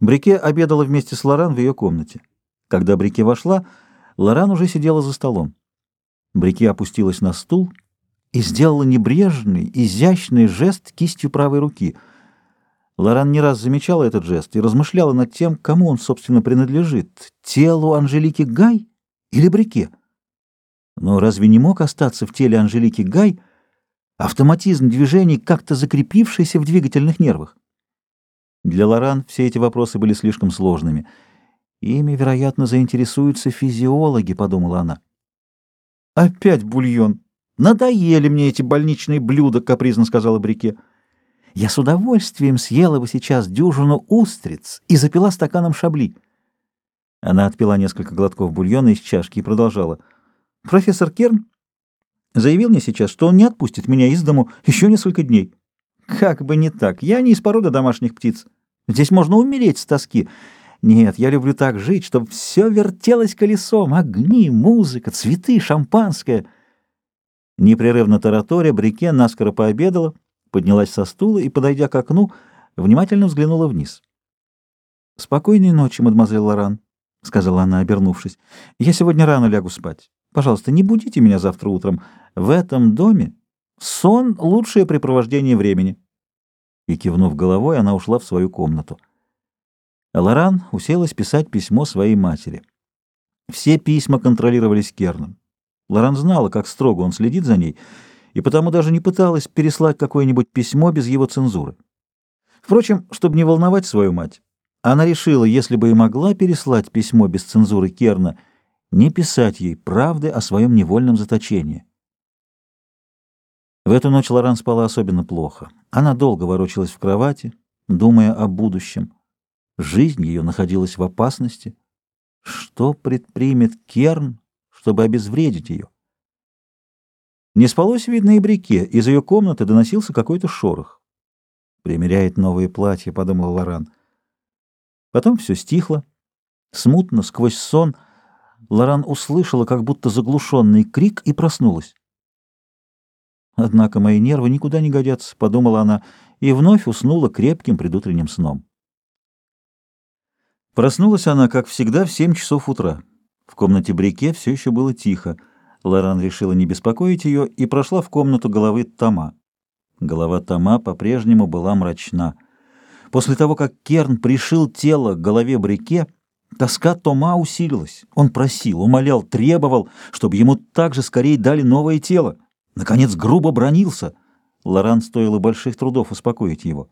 Брике обедала вместе с Лоран в ее комнате. Когда Брике вошла, Лоран уже сидела за столом. Брике опустилась на стул и сделала небрежный, изящный жест кистью правой руки. Лоран не раз замечала этот жест и размышляла над тем, кому он, собственно, принадлежит — телу Анжелики Гай или Брике. Но разве не мог остаться в теле Анжелики Гай автоматизм движений, как-то закрепившийся в двигательных нервах? Для Лоран все эти вопросы были слишком сложными. Ими, вероятно, заинтересуются физиологи, подумала она. Опять бульон. Надоели мне эти больничные блюда, капризно сказала Брике. Я с удовольствием съела бы сейчас дюжину устриц и запила стаканом шабли. Она отпила несколько глотков бульона из чашки и продолжала. Профессор Керн заявил мне сейчас, что он не отпустит меня из дому еще несколько дней. Как бы не так. Я не из породы домашних птиц. Здесь можно умереть с тоски. Нет, я люблю так жить, чтобы все вертелось колесом. Огни, музыка, цветы, шампанское. Непрерывно тараторя, Брике наскоро пообедала, поднялась со стула и, подойдя к окну, внимательно взглянула вниз. «Спокойной ночи, мадемуазель Лоран», — сказала она, обернувшись. «Я сегодня рано лягу спать. Пожалуйста, не будите меня завтра утром. В этом доме сон — лучшее препровождение времени» и, кивнув головой, она ушла в свою комнату. Лоран уселась писать письмо своей матери. Все письма контролировались Керном. Лоран знала, как строго он следит за ней, и потому даже не пыталась переслать какое-нибудь письмо без его цензуры. Впрочем, чтобы не волновать свою мать, она решила, если бы и могла переслать письмо без цензуры Керна, не писать ей правды о своем невольном заточении. В эту ночь Лоран спала особенно плохо. Она долго ворочалась в кровати, думая о будущем. Жизнь ее находилась в опасности. Что предпримет Керн, чтобы обезвредить ее? Не спалось, видно, и Брике. Из ее комнаты доносился какой-то шорох. «Примеряет новые платья», — подумал Лоран. Потом все стихло. Смутно, сквозь сон, Лоран услышала как будто заглушенный крик и проснулась. Однако мои нервы никуда не годятся, — подумала она, и вновь уснула крепким предутренним сном. Проснулась она, как всегда, в семь часов утра. В комнате Брике все еще было тихо. Лоран решила не беспокоить ее и прошла в комнату головы Тома. Голова Тома по-прежнему была мрачна. После того, как Керн пришил тело к голове Брике, тоска Тома усилилась. Он просил, умолял, требовал, чтобы ему также скорее дали новое тело. Наконец грубо бронился. Лоран стоило больших трудов успокоить его.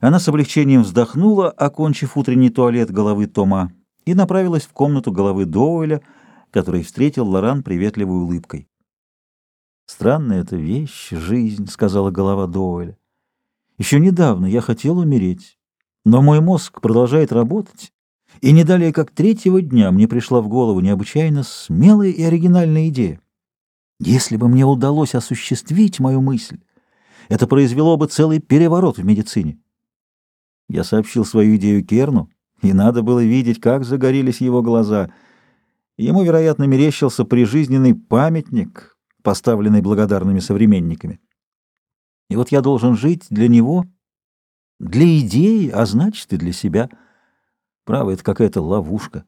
Она с облегчением вздохнула, окончив утренний туалет головы Тома, и направилась в комнату головы Доуэля, который встретил Лоран приветливой улыбкой. «Странная эта вещь, жизнь», — сказала голова Доуэля. «Еще недавно я хотел умереть, но мой мозг продолжает работать, и не далее как третьего дня мне пришла в голову необычайно смелая и оригинальная идея. Если бы мне удалось осуществить мою мысль, это произвело бы целый переворот в медицине. Я сообщил свою идею Керну, и надо было видеть, как загорелись его глаза. Ему, вероятно, мерещился прижизненный памятник, поставленный благодарными современниками. И вот я должен жить для него, для идеи, а значит и для себя. Право, это какая-то ловушка.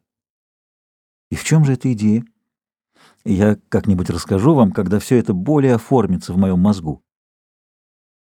И в чем же эта идея? Я как-нибудь расскажу вам, когда все это более оформится в моем мозгу.